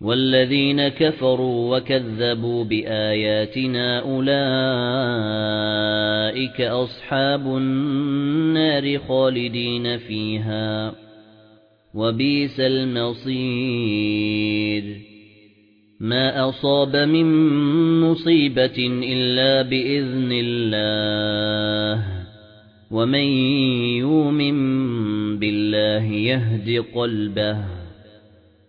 وَالَّذِينَ كَفَرُوا وَكَذَّبُوا بِآيَاتِنَا أُولَئِكَ أَصْحَابُ النَّارِ خَالِدِينَ فِيهَا وَبِئْسَ الْمَصِيرُ. مَا أَصَابَ مِن مُّصِيبَةٍ إِلَّا بِإِذْنِ اللَّهِ وَمَن يُؤْمِن بِاللَّهِ يَهْدِ قَلْبَهُ.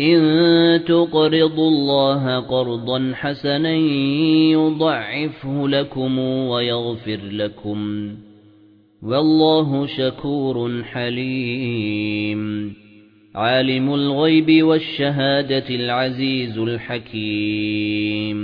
إن تقرضوا الله قرضا حسنا يضعفه لكم ويغفر لكم والله شكور حليم. عالم الغيب والشهادة العزيز الحكيم.